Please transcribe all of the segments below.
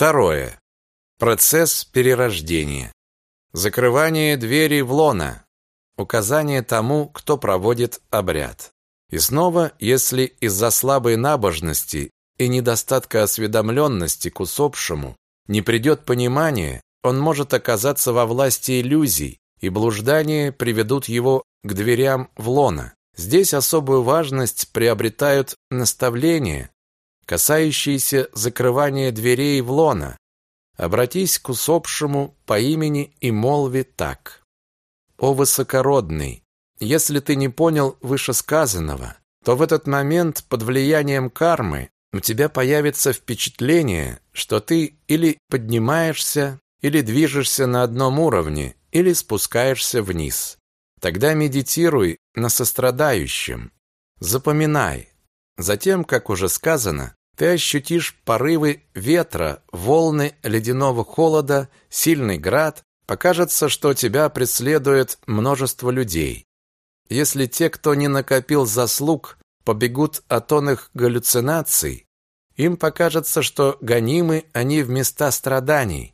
Второе. Процесс перерождения. Закрывание двери в лона. Указание тому, кто проводит обряд. И снова, если из-за слабой набожности и недостатка осведомленности к усопшему не придет понимание, он может оказаться во власти иллюзий, и блуждания приведут его к дверям в лона. Здесь особую важность приобретают наставления, касающиеся закрывания дверей в лона. Обратись к усопшему по имени и молви так. «О высокородный, если ты не понял вышесказанного, то в этот момент под влиянием кармы у тебя появится впечатление, что ты или поднимаешься, или движешься на одном уровне, или спускаешься вниз. Тогда медитируй на сострадающем. Запоминай. Затем, как уже сказано, ты ощутишь порывы ветра, волны ледяного холода, сильный град, покажется, что тебя преследует множество людей. Если те, кто не накопил заслуг, побегут от онных галлюцинаций, им покажется, что гонимы они в места страданий.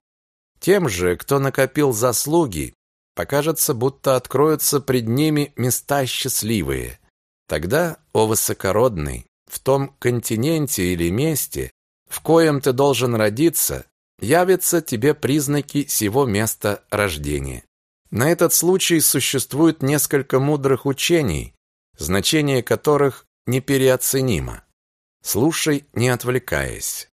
Тем же, кто накопил заслуги, покажется, будто откроются пред ними места счастливые. Тогда, о высокородный, в том континенте или месте, в коем ты должен родиться, явятся тебе признаки сего места рождения. На этот случай существует несколько мудрых учений, значение которых непереоценимо. Слушай, не отвлекаясь.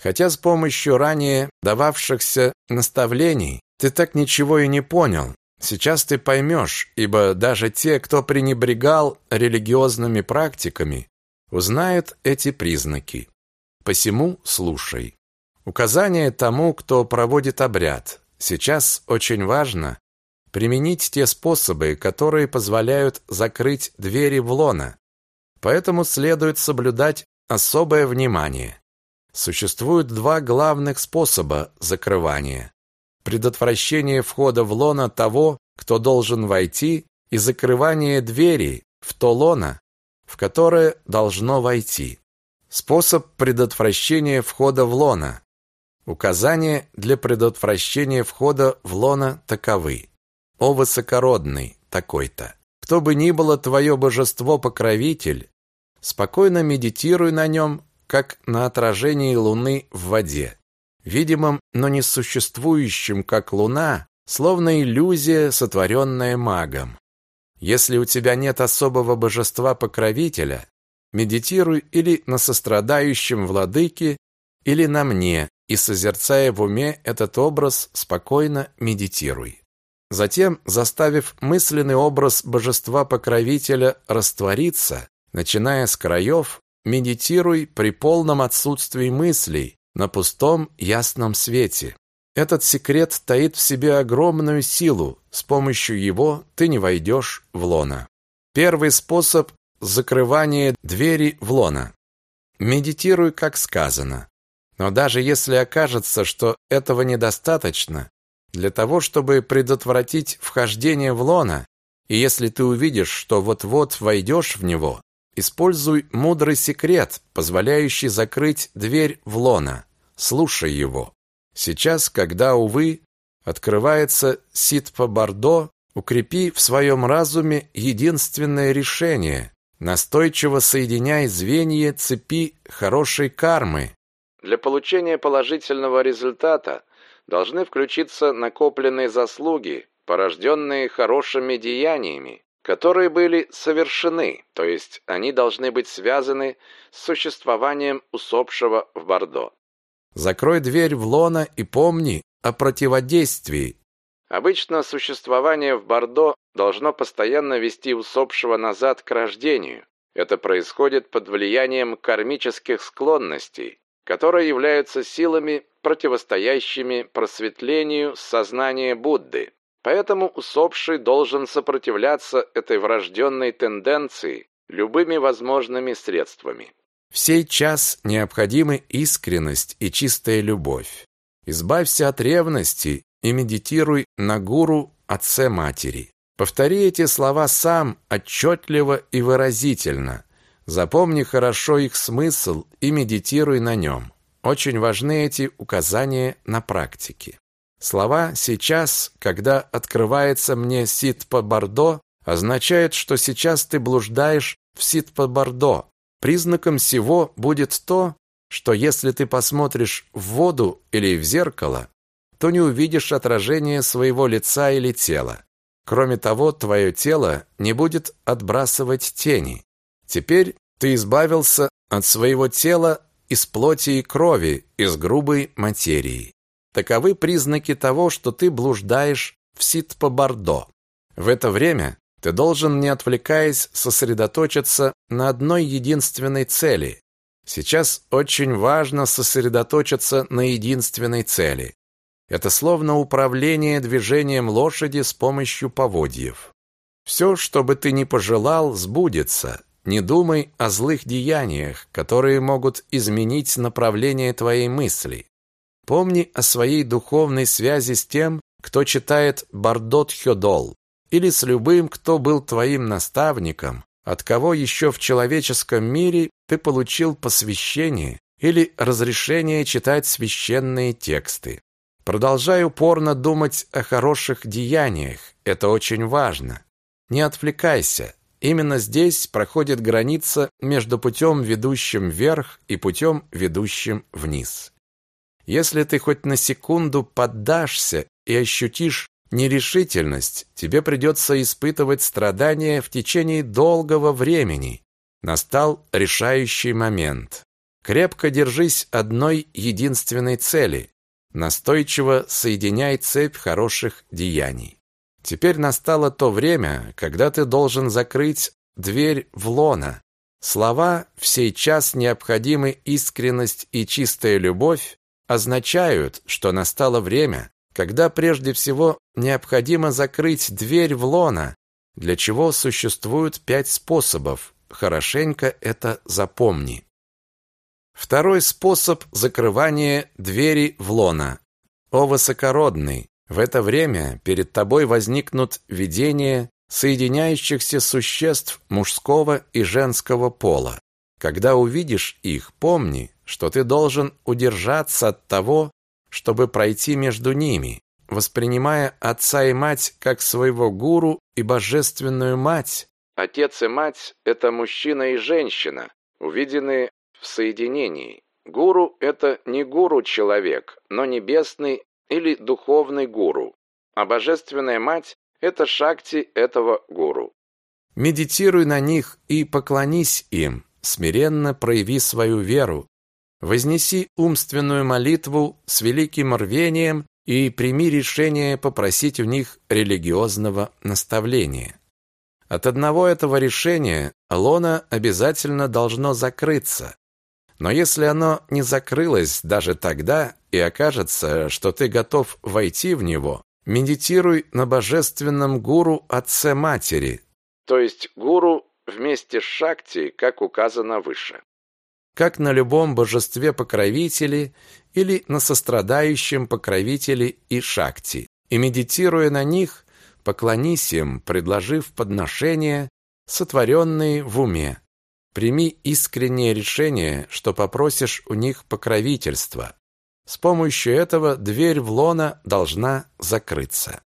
Хотя с помощью ранее дававшихся наставлений ты так ничего и не понял, сейчас ты поймешь, ибо даже те, кто пренебрегал религиозными практиками, узнают эти признаки. Посему слушай. Указание тому, кто проводит обряд. Сейчас очень важно применить те способы, которые позволяют закрыть двери в лона. Поэтому следует соблюдать особое внимание. Существует два главных способа закрывания. Предотвращение входа в лона того, кто должен войти, и закрывание двери в то лоно, в которое должно войти. Способ предотвращения входа в лона. Указания для предотвращения входа в лона таковы. О высокородный такой-то. Кто бы ни было твое божество-покровитель, спокойно медитируй на нем, как на отражении луны в воде. Видимым, но не существующим, как луна, словно иллюзия, сотворенная магом. Если у тебя нет особого божества-покровителя, медитируй или на сострадающем владыке, или на мне, и, созерцая в уме этот образ, спокойно медитируй. Затем, заставив мысленный образ божества-покровителя раствориться, начиная с краев, медитируй при полном отсутствии мыслей, на пустом ясном свете. Этот секрет таит в себе огромную силу, с помощью его ты не войдешь в лона. Первый способ – закрывание двери в лона. Медитируй, как сказано. Но даже если окажется, что этого недостаточно, для того, чтобы предотвратить вхождение в лона, и если ты увидишь, что вот-вот войдешь в него, используй мудрый секрет, позволяющий закрыть дверь в лона. Слушай его. Сейчас, когда, увы, открывается ситпа Бордо, укрепи в своем разуме единственное решение. Настойчиво соединяй звенья цепи хорошей кармы. Для получения положительного результата должны включиться накопленные заслуги, порожденные хорошими деяниями, которые были совершены, то есть они должны быть связаны с существованием усопшего в Бордо. Закрой дверь в лона и помни о противодействии. Обычно существование в Бордо должно постоянно вести усопшего назад к рождению. Это происходит под влиянием кармических склонностей, которые являются силами, противостоящими просветлению сознания Будды. Поэтому усопший должен сопротивляться этой врожденной тенденции любыми возможными средствами. В сей час необходимы искренность и чистая любовь. Избавься от ревности и медитируй на гуру отце-матери. Повтори эти слова сам отчетливо и выразительно. Запомни хорошо их смысл и медитируй на нем. очень важны эти указания на практике. Слова «сейчас», когда открывается мне сит по Бордо, означает, что сейчас ты блуждаешь в сит по Бордо. Признаком всего будет то, что если ты посмотришь в воду или в зеркало, то не увидишь отражение своего лица или тела. Кроме того, твое тело не будет отбрасывать тени. Теперь ты избавился от своего тела из плоти и крови, из грубой материи. Таковы признаки того, что ты блуждаешь в Сит-по-Бордо. В это время ты должен, не отвлекаясь, сосредоточиться на одной единственной цели. Сейчас очень важно сосредоточиться на единственной цели. Это словно управление движением лошади с помощью поводьев. Все, что бы ты ни пожелал, сбудется. Не думай о злых деяниях, которые могут изменить направление твоей мысли. Помни о своей духовной связи с тем, кто читает Бардот Хёдол, или с любым, кто был твоим наставником, от кого еще в человеческом мире ты получил посвящение или разрешение читать священные тексты. Продолжай упорно думать о хороших деяниях, это очень важно. Не отвлекайся, Именно здесь проходит граница между путем, ведущим вверх, и путем, ведущим вниз. Если ты хоть на секунду поддашься и ощутишь нерешительность, тебе придется испытывать страдания в течение долгого времени. Настал решающий момент. Крепко держись одной единственной цели. Настойчиво соединяй цепь хороших деяний. Теперь настало то время, когда ты должен закрыть дверь в лона. Слова «в сей час необходимы искренность и чистая любовь» означают, что настало время, когда прежде всего необходимо закрыть дверь в лона, для чего существуют пять способов. Хорошенько это запомни. Второй способ закрывания двери в лона. О высокородный, в это время перед тобой возникнут видения соединяющихся существ мужского и женского пола. Когда увидишь их, помни, что ты должен удержаться от того, чтобы пройти между ними, воспринимая отца и мать как своего гуру и божественную мать. Отец и мать – это мужчина и женщина, увиденные в соединении. Гуру – это не гуру-человек, но небесный или духовный гуру, а божественная мать – это шакти этого гуру. Медитируй на них и поклонись им, смиренно прояви свою веру, вознеси умственную молитву с великим рвением и прими решение попросить у них религиозного наставления. От одного этого решения лона обязательно должно закрыться, но если оно не закрылось даже тогда и окажется, что ты готов войти в него, медитируй на божественном гуру Отце Матери, то есть гуру вместе с Шакти, как указано выше. Как на любом божестве-покровителе или на сострадающем покровителе и Шакти. И медитируя на них, поклонись им, предложив подношения, сотворенные в уме. Прими искреннее решение, что попросишь у них покровительства. С помощью этого дверь в лона должна закрыться.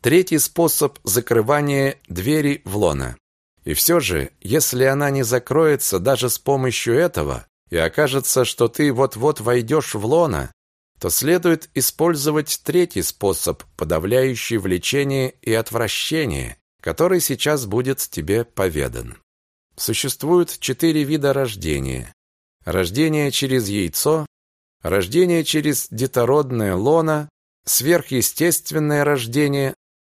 Третий способ закрывания двери в лона. И все же, если она не закроется даже с помощью этого, и окажется, что ты вот-вот войдешь в лона, то следует использовать третий способ, подавляющий влечение и отвращение, который сейчас будет тебе поведан. Существует четыре вида рождения. Рождение через яйцо, рождение через детородное лоно, сверхъестественное рождение,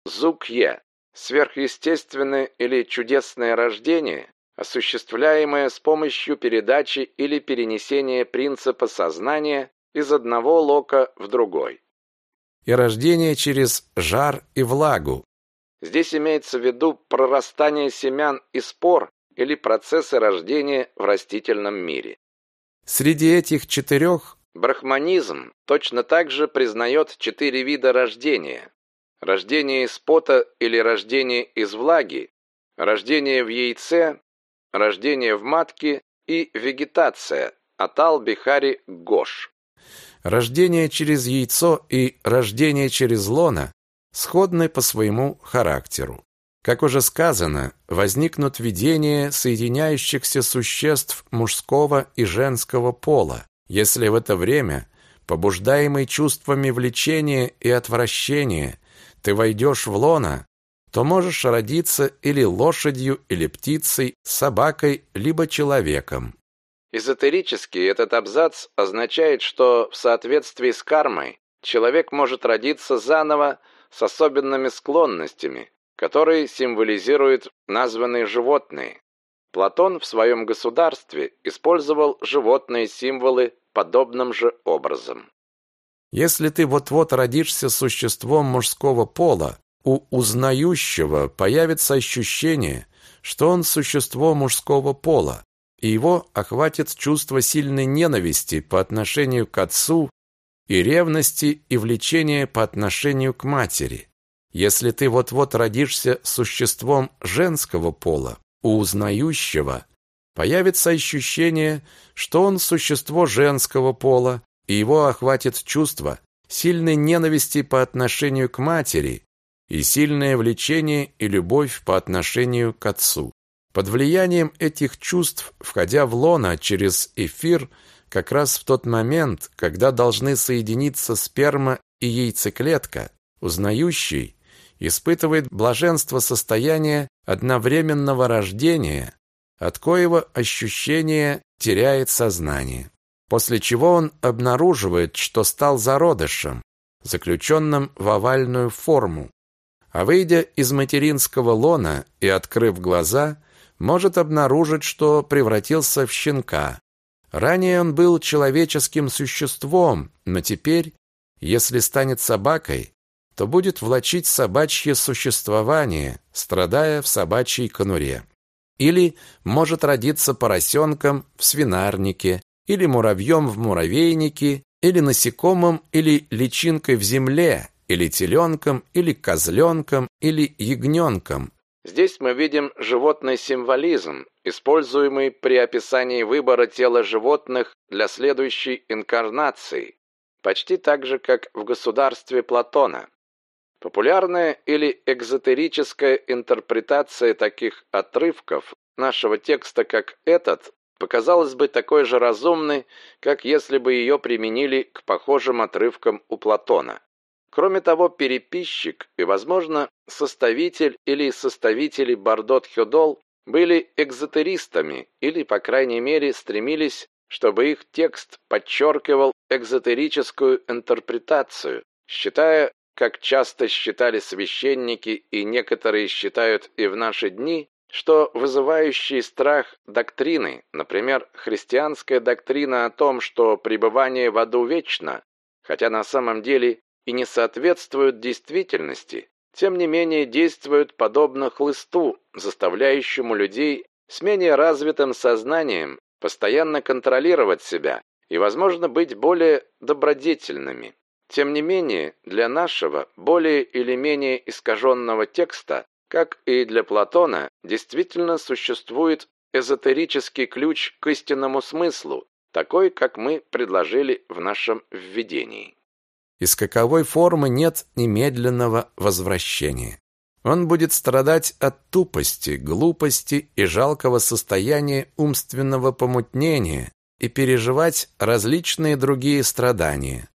зукье, сверхъестественное или чудесное рождение, осуществляемое с помощью передачи или перенесения принципа сознания из одного лока в другой. И рождение через жар и влагу. Здесь имеется в виду прорастание семян и спор или процессы рождения в растительном мире. Среди этих четырех брахманизм точно так же признает четыре вида рождения. Рождение из пота или рождение из влаги, рождение в яйце, рождение в матке и вегетация, Атал Бихари Гош. Рождение через яйцо и рождение через лона сходны по своему характеру. Как уже сказано, возникнут видения соединяющихся существ мужского и женского пола, если в это время, побуждаемый чувствами влечения и отвращения, ты войдешь в лона, то можешь родиться или лошадью, или птицей, собакой, либо человеком. Эзотерически этот абзац означает, что в соответствии с кармой человек может родиться заново с особенными склонностями, которые символизируют названные животные. Платон в своем государстве использовал животные символы подобным же образом. Если ты вот-вот родишься существом мужского пола, у узнающего появится ощущение, что он существо мужского пола, и его охватит чувство сильной ненависти по отношению к отцу и ревности и влечения по отношению к матери. Если ты вот-вот родишься существом женского пола, у узнающего появится ощущение, что он существо женского пола, и его охватит чувство сильной ненависти по отношению к матери и сильное влечение и любовь по отношению к отцу. Под влиянием этих чувств, входя в лона через эфир, как раз в тот момент, когда должны соединиться сперма и яйцеклетка, узнающий испытывает блаженство состояния одновременного рождения, от коего ощущение теряет сознание. После чего он обнаруживает, что стал зародышем, заключенным в овальную форму, а выйдя из материнского лона и открыв глаза, может обнаружить, что превратился в щенка. Ранее он был человеческим существом, но теперь, если станет собакой, то будет влачить собачье существование, страдая в собачьей конуре. Или может родиться поросенком в свинарнике, или муравьем в муравейнике, или насекомым, или личинкой в земле, или теленком, или козленком, или ягненком, Здесь мы видим животный символизм, используемый при описании выбора тела животных для следующей инкарнации, почти так же, как в государстве Платона. Популярная или экзотерическая интерпретация таких отрывков нашего текста, как этот, показалась бы такой же разумной, как если бы ее применили к похожим отрывкам у Платона. Кроме того, переписчик и, возможно, составитель или составители Бардот Хёдол были экзотеристами или, по крайней мере, стремились, чтобы их текст подчеркивал экзотерическую интерпретацию, считая, как часто считали священники и некоторые считают и в наши дни, что вызывающие страх доктрины, например, христианская доктрина о том, что пребывание в аду вечно, хотя на самом деле и не соответствуют действительности, тем не менее действуют подобно хлысту, заставляющему людей с менее развитым сознанием постоянно контролировать себя и, возможно, быть более добродетельными. Тем не менее, для нашего более или менее искаженного текста, как и для Платона, действительно существует эзотерический ключ к истинному смыслу, такой, как мы предложили в нашем введении из каковой формы нет немедленного возвращения. Он будет страдать от тупости, глупости и жалкого состояния умственного помутнения и переживать различные другие страдания.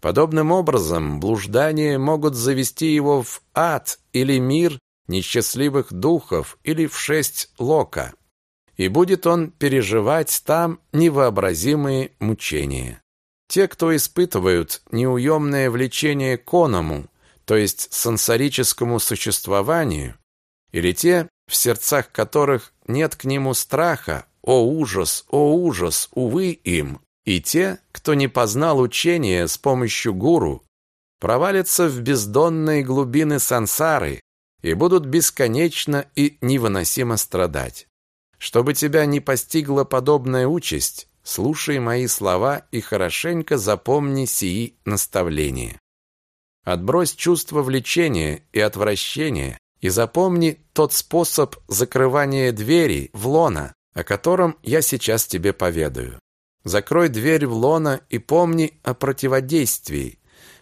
Подобным образом блуждания могут завести его в ад или мир несчастливых духов или в шесть лока, и будет он переживать там невообразимые мучения. Те, кто испытывают неуемное влечение к оному, то есть сенсорическому существованию, или те, в сердцах которых нет к нему страха, о ужас, о ужас, увы им, и те, кто не познал учения с помощью гуру, провалятся в бездонные глубины сансары и будут бесконечно и невыносимо страдать. Чтобы тебя не постигла подобная участь, Слушай мои слова и хорошенько запомни сии наставления. Отбрось чувство влечения и отвращения и запомни тот способ закрывания двери в лона, о котором я сейчас тебе поведаю. Закрой дверь в лона и помни о противодействии.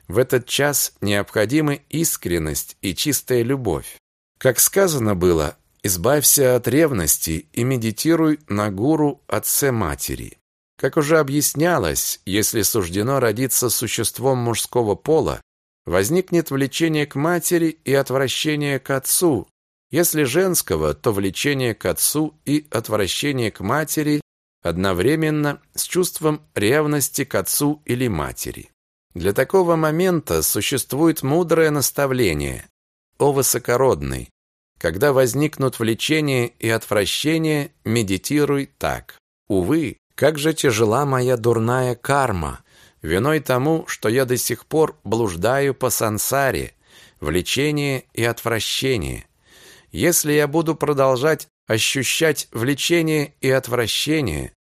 В этот час необходимы искренность и чистая любовь. Как сказано было, избавься от ревности и медитируй на гуру отце матери. Как уже объяснялось, если суждено родиться существом мужского пола, возникнет влечение к матери и отвращение к отцу. Если женского, то влечение к отцу и отвращение к матери одновременно с чувством ревности к отцу или матери. Для такого момента существует мудрое наставление «О высокородный, когда возникнут влечение и отвращение, медитируй так. Увы, как же тяжела моя дурная карма, виной тому, что я до сих пор блуждаю по сансаре, влечение и отвращение. Если я буду продолжать ощущать влечение и отвращение,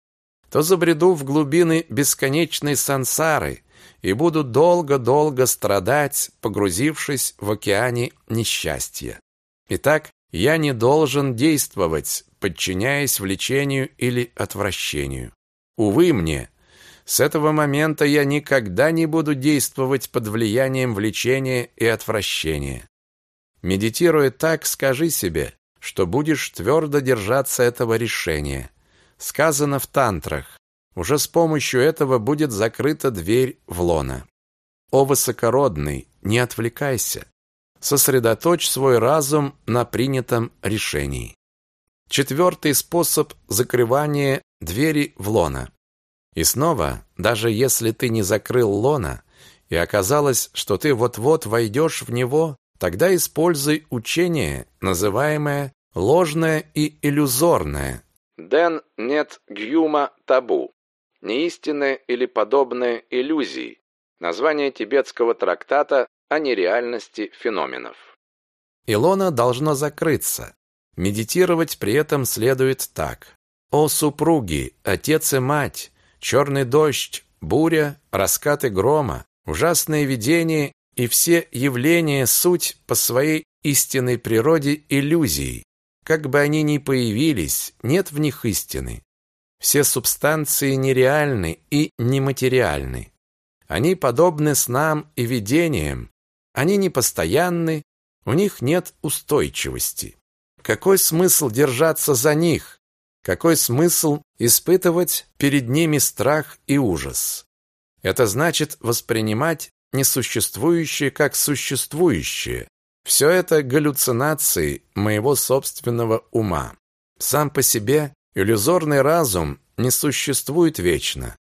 то забреду в глубины бесконечной сансары и буду долго-долго страдать, погрузившись в океане несчастья. Итак, я не должен действовать, подчиняясь влечению или отвращению. Увы мне, с этого момента я никогда не буду действовать под влиянием влечения и отвращения. Медитируя так, скажи себе, что будешь твердо держаться этого решения. Сказано в тантрах. Уже с помощью этого будет закрыта дверь в лона. О высокородный, не отвлекайся. Сосредоточь свой разум на принятом решении. Четвертый способ закрывания двери в лона. И снова, даже если ты не закрыл лона, и оказалось, что ты вот-вот войдешь в него, тогда используй учение, называемое ложное и иллюзорное. Ден нет гюма табу. Неистинное или подобное иллюзии. Название тибетского трактата о нереальности феноменов. Илона должно закрыться. Медитировать при этом следует так. «О супруги, отец и мать, черный дождь, буря, раскаты грома, ужасные видения и все явления суть по своей истинной природе иллюзии. Как бы они ни появились, нет в них истины. Все субстанции нереальны и нематериальны. Они подобны снам и видениям. Они непостоянны, у них нет устойчивости. Какой смысл держаться за них? Какой смысл испытывать перед ними страх и ужас? Это значит воспринимать несуществующее как существующее. Все это галлюцинации моего собственного ума. Сам по себе иллюзорный разум не существует вечно.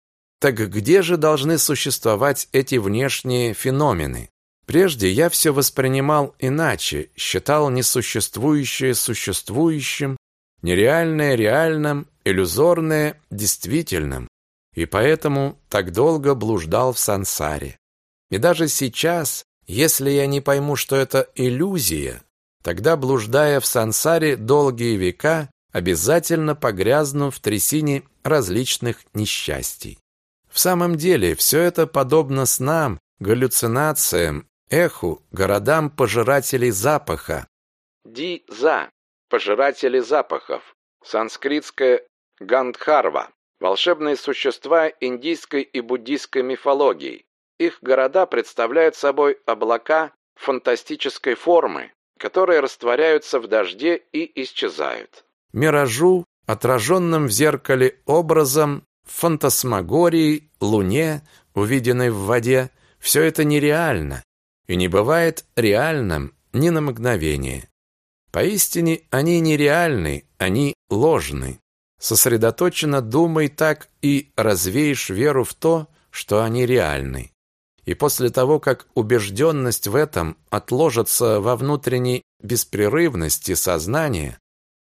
Так где же должны существовать эти внешние феномены? Прежде я все воспринимал иначе, считал несуществующее существующим, нереальное реальным, иллюзорное действительным, и поэтому так долго блуждал в сансаре. И даже сейчас, если я не пойму, что это иллюзия, тогда, блуждая в сансаре долгие века, обязательно погрязну в трясине различных несчастий. В самом деле, все это подобно снам, галлюцинациям, эху, городам пожирателей запаха. Ди-за – пожиратели запахов. Санскритское Гандхарва – волшебные существа индийской и буддийской мифологии. Их города представляют собой облака фантастической формы, которые растворяются в дожде и исчезают. Миражу, отраженным в зеркале образом, фантасмагории, луне, увиденной в воде, все это нереально и не бывает реальным ни на мгновение. Поистине они нереальны, они ложны. Сосредоточенно думай так и развеешь веру в то, что они реальны. И после того, как убежденность в этом отложится во внутренней беспрерывности сознания,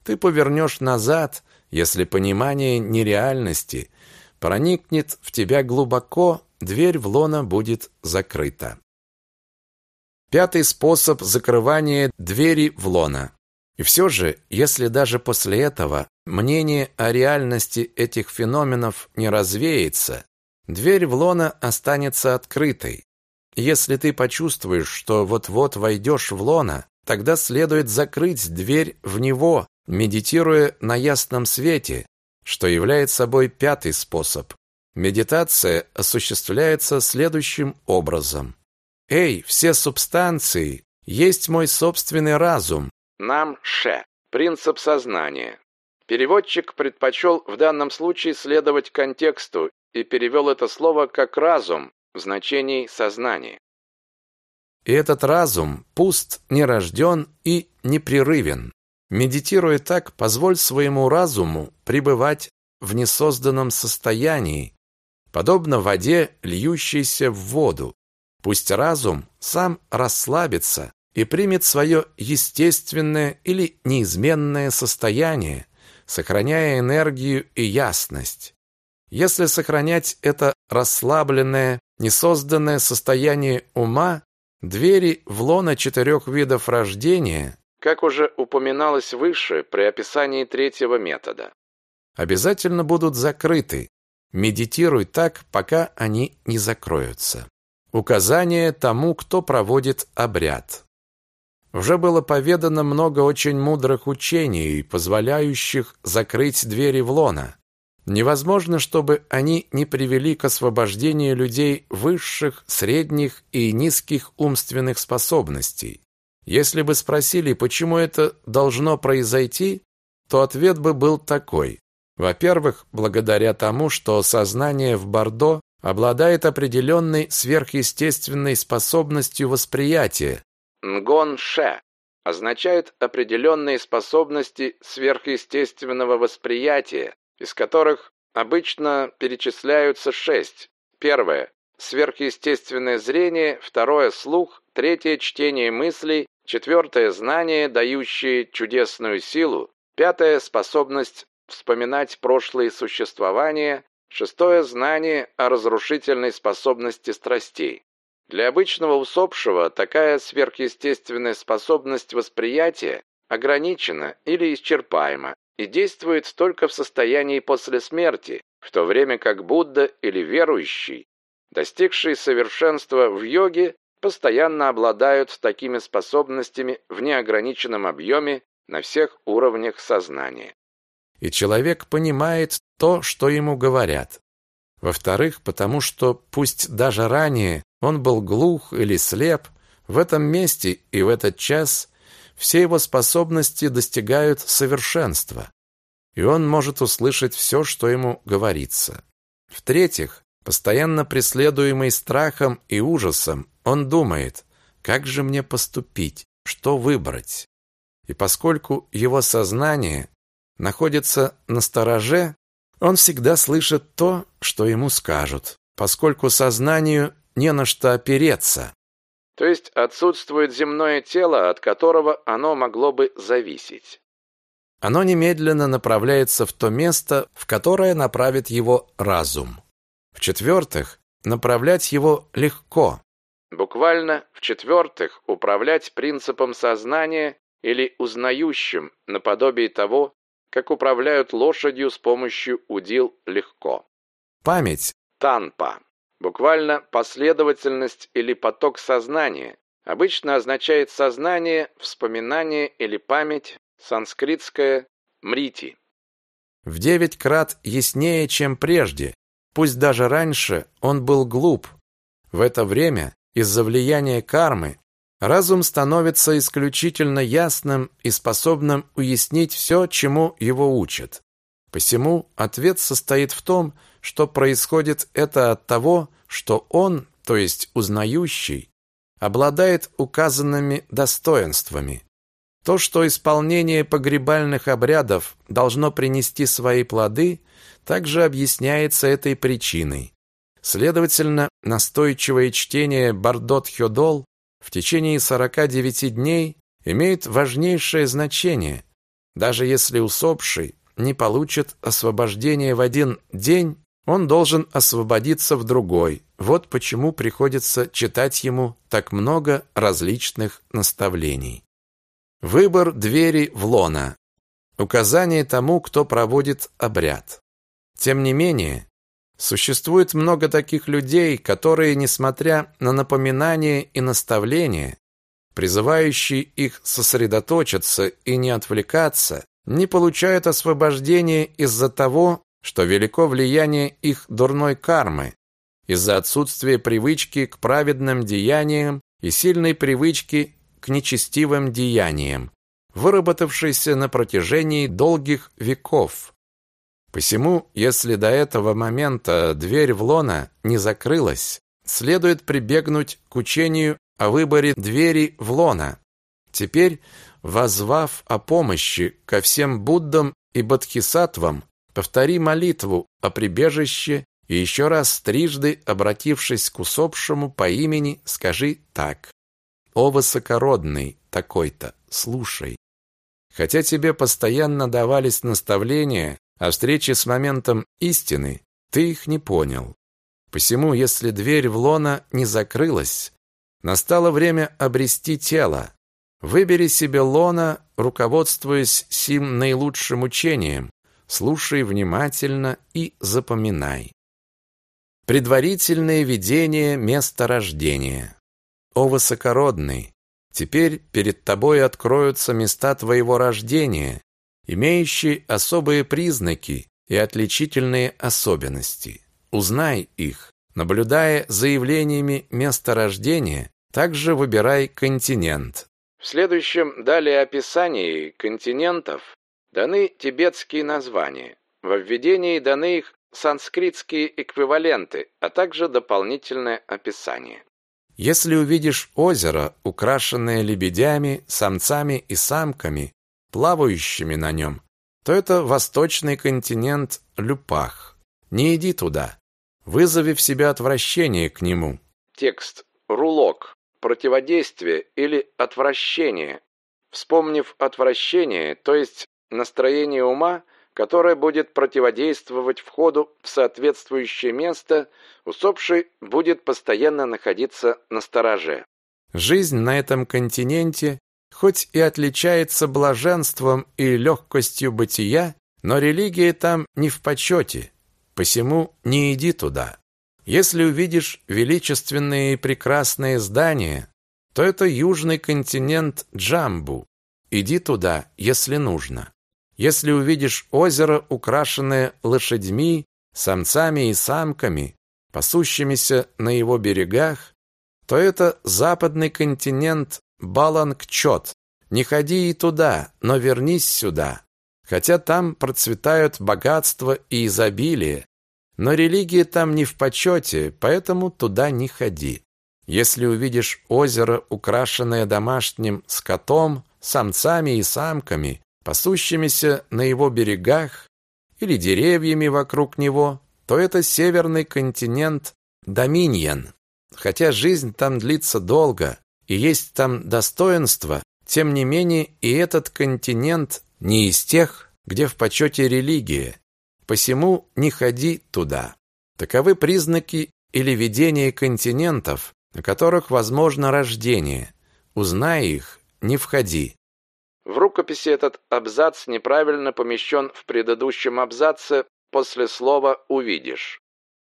ты повернешь назад, если понимание нереальности проникнет в тебя глубоко, дверь в лона будет закрыта. Пятый способ закрывания двери в лона. И все же, если даже после этого мнение о реальности этих феноменов не развеется, Дверь в лона останется открытой. Если ты почувствуешь, что вот-вот войдешь в лона, тогда следует закрыть дверь в него, медитируя на ясном свете, что является собой пятый способ. Медитация осуществляется следующим образом. «Эй, все субстанции, есть мой собственный разум». Нам ше. Принцип сознания. Переводчик предпочел в данном случае следовать контексту и перевел это слово как «разум» в значении «сознание». И этот разум пуст, нерожден и непрерывен. Медитируя так, позволь своему разуму пребывать в несозданном состоянии, подобно воде, льющейся в воду. Пусть разум сам расслабится и примет свое естественное или неизменное состояние, сохраняя энергию и ясность. Если сохранять это расслабленное, несозданное состояние ума, двери в лоно четырех видов рождения, как уже упоминалось выше при описании третьего метода, обязательно будут закрыты, Медитируй так, пока они не закроются. Указание тому, кто проводит обряд. Уже было поведано много очень мудрых учений, позволяющих закрыть двери в лона. Невозможно, чтобы они не привели к освобождению людей высших, средних и низких умственных способностей. Если бы спросили, почему это должно произойти, то ответ бы был такой. Во-первых, благодаря тому, что сознание в Бордо обладает определенной сверхъестественной способностью восприятия. Нгон-ше означает определенные способности сверхъестественного восприятия, из которых обычно перечисляются шесть. Первое – сверхъестественное зрение, второе – слух, третье – чтение мыслей, четвертое – знание, дающее чудесную силу, пятое – способность вспоминать прошлые существования, шестое знание о разрушительной способности страстей. Для обычного усопшего такая сверхъестественная способность восприятия ограничена или исчерпаема и действует только в состоянии после смерти, в то время как Будда или верующий, достигший совершенства в йоге, постоянно обладают такими способностями в неограниченном объеме на всех уровнях сознания и человек понимает то, что ему говорят. Во-вторых, потому что пусть даже ранее он был глух или слеп, в этом месте и в этот час все его способности достигают совершенства, и он может услышать все, что ему говорится. В-третьих, постоянно преследуемый страхом и ужасом, он думает, как же мне поступить, что выбрать. И поскольку его сознание находится на стороже, он всегда слышит то, что ему скажут, поскольку сознанию не на что опереться. То есть отсутствует земное тело, от которого оно могло бы зависеть. Оно немедленно направляется в то место, в которое направит его разум. В-четвертых, направлять его легко. Буквально, в-четвертых, управлять принципом сознания или узнающим, наподобие того, как управляют лошадью с помощью удил легко. Память. Танпа. Буквально последовательность или поток сознания. Обычно означает сознание, вспоминание или память, санскритское мрити. В девять крат яснее, чем прежде. Пусть даже раньше он был глуп. В это время, из-за влияния кармы, Разум становится исключительно ясным и способным уяснить все, чему его учат. Посему ответ состоит в том, что происходит это от того, что он, то есть узнающий, обладает указанными достоинствами. То, что исполнение погребальных обрядов должно принести свои плоды, также объясняется этой причиной. Следовательно, настойчивое чтение Бардот-Хёдол в течение 49 дней имеет важнейшее значение. Даже если усопший не получит освобождение в один день, он должен освободиться в другой. Вот почему приходится читать ему так много различных наставлений. Выбор двери в лона. Указание тому, кто проводит обряд. Тем не менее, Существует много таких людей, которые, несмотря на напоминания и наставления, призывающие их сосредоточиться и не отвлекаться, не получают освобождения из-за того, что велико влияние их дурной кармы из-за отсутствия привычки к праведным деяниям и сильной привычки к нечестивым деяниям, выработавшейся на протяжении долгих веков. Посему, если до этого момента дверь в лона не закрылась, следует прибегнуть к учению о выборе двери в лона. Теперь, возвав о помощи ко всем Буддам и Бодхисаттвам, повтори молитву о прибежище и еще раз трижды, обратившись к усопшему по имени, скажи так. «О высокородный такой-то, слушай». Хотя тебе постоянно давались наставления о встрече с моментом истины, ты их не понял. Посему, если дверь в лона не закрылась, настало время обрести тело. Выбери себе лона, руководствуясь сим наилучшим учением, слушай внимательно и запоминай. Предварительное видение места рождения. О высокородный, теперь перед тобой откроются места твоего рождения, имеющие особые признаки и отличительные особенности. Узнай их. Наблюдая за явлениями места рождения, также выбирай континент. В следующем далее описании континентов даны тибетские названия. Во введении даны их санскритские эквиваленты, а также дополнительное описание. Если увидишь озеро, украшенное лебедями, самцами и самками, плавающими на нем, то это восточный континент Люпах. Не иди туда. Вызови в себя отвращение к нему. Текст. Рулок. Противодействие или отвращение. Вспомнив отвращение, то есть настроение ума, которое будет противодействовать входу в соответствующее место, усопший будет постоянно находиться на стороже. Жизнь на этом континенте хоть и отличается блаженством и легкостью бытия, но религия там не в почете, посему не иди туда. Если увидишь величественные и прекрасные здания, то это южный континент Джамбу. Иди туда, если нужно. Если увидишь озеро, украшенное лошадьми, самцами и самками, пасущимися на его берегах, то это западный континент Балангчот. Не ходи и туда, но вернись сюда. Хотя там процветают богатство и изобилие, но религия там не в почете, поэтому туда не ходи. Если увидишь озеро, украшенное домашним скотом, самцами и самками, пасущимися на его берегах, или деревьями вокруг него, то это северный континент Доминьян. Хотя жизнь там длится долго и есть там достоинство, тем не менее и этот континент не из тех, где в почете религия, посему не ходи туда. Таковы признаки или видения континентов, на которых возможно рождение. Узнай их, не входи. В рукописи этот абзац неправильно помещен в предыдущем абзаце после слова «увидишь».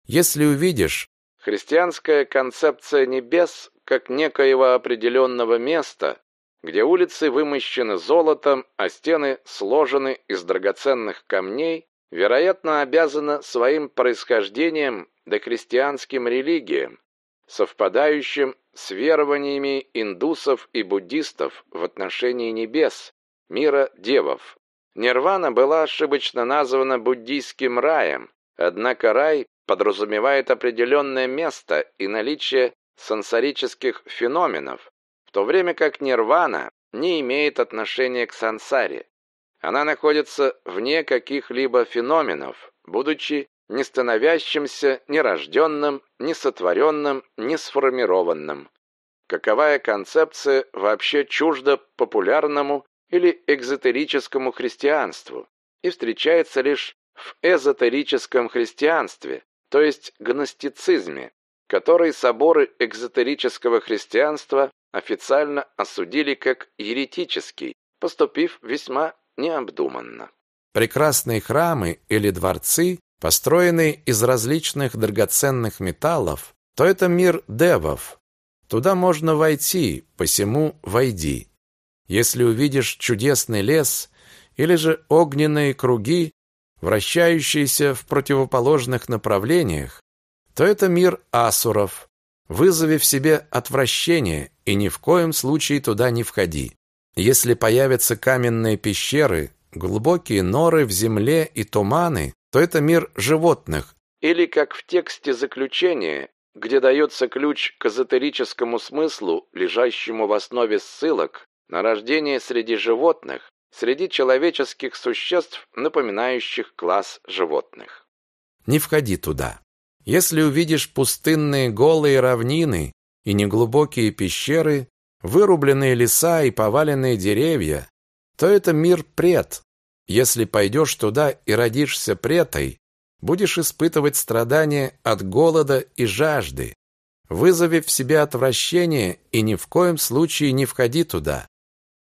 Если увидишь, христианская концепция небес как некоего определенного места, где улицы вымощены золотом, а стены сложены из драгоценных камней, вероятно, обязана своим происхождением дохристианским религиям, совпадающим с верованиями индусов и буддистов в отношении небес, мира девов. Нирвана была ошибочно названа буддийским раем, однако рай подразумевает определенное место и наличие сансарических феноменов, в то время как нирвана не имеет отношения к сансаре. Она находится вне каких-либо феноменов, будучи не становящимся ни рожденным, ни сотворенным, ни сформированным. Каковая концепция вообще чужда популярному или экзотерическому христианству и встречается лишь в эзотерическом христианстве, то есть гностицизме, который соборы экзотерического христианства официально осудили как еретический, поступив весьма необдуманно. Прекрасные храмы или дворцы, построенные из различных драгоценных металлов, то это мир девов. Туда можно войти, посему войди. Если увидишь чудесный лес или же огненные круги, вращающийся в противоположных направлениях, то это мир асуров. Вызови в себе отвращение и ни в коем случае туда не входи. Если появятся каменные пещеры, глубокие норы в земле и туманы, то это мир животных. Или как в тексте заключения, где дается ключ к эзотерическому смыслу, лежащему в основе ссылок на рождение среди животных, среди человеческих существ, напоминающих класс животных. Не входи туда. Если увидишь пустынные голые равнины и неглубокие пещеры, вырубленные леса и поваленные деревья, то это мир пред. Если пойдешь туда и родишься претой, будешь испытывать страдания от голода и жажды. Вызови в себе отвращение и ни в коем случае не входи туда.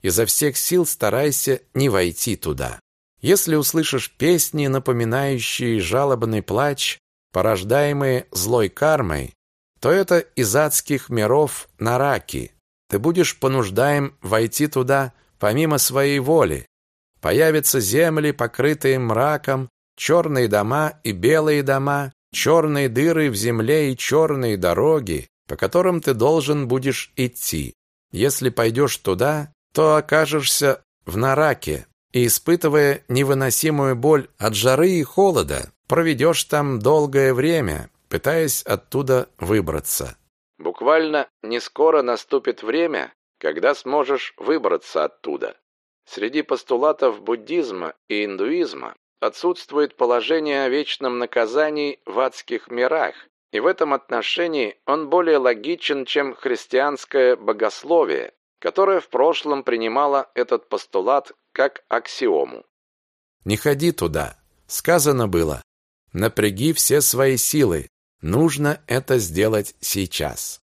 Изо всех сил старайся не войти туда. Если услышишь песни, напоминающие жалобный плач, порождаемые злой кармой, то это из адских миров нараки. Ты будешь понуждаем войти туда помимо своей воли. Появятся земли, покрытые мраком, черные дома и белые дома, черные дыры в земле и черные дороги, по которым ты должен будешь идти. Если пойдешь туда, то окажешься в Нараке и, испытывая невыносимую боль от жары и холода, проведешь там долгое время, пытаясь оттуда выбраться. Буквально не скоро наступит время, когда сможешь выбраться оттуда. Среди постулатов буддизма и индуизма отсутствует положение о вечном наказании в адских мирах, и в этом отношении он более логичен, чем христианское богословие, которое в прошлом принимало этот постулат как аксиому. «Не ходи туда», сказано было, «напряги все свои силы, нужно это сделать сейчас».